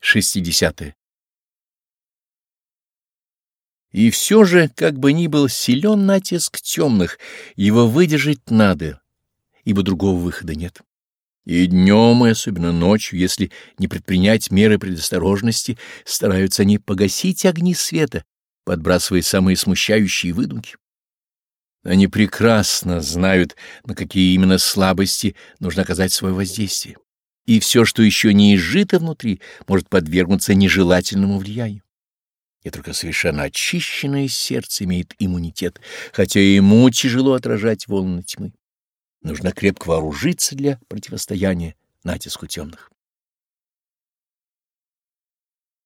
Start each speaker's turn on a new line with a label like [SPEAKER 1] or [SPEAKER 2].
[SPEAKER 1] 60. -е. И все же, как бы ни был силен натиск темных, его выдержать надо, ибо другого выхода нет. И днем, и особенно ночью, если не предпринять меры предосторожности, стараются они погасить огни света, подбрасывая самые смущающие выдумки. Они прекрасно знают, на какие именно слабости нужно оказать свое воздействие и все, что еще не изжито внутри, может подвергнуться нежелательному влиянию. И только совершенно очищенное сердце имеет иммунитет, хотя ему тяжело отражать волны тьмы. Нужно крепко вооружиться для противостояния натиску темных.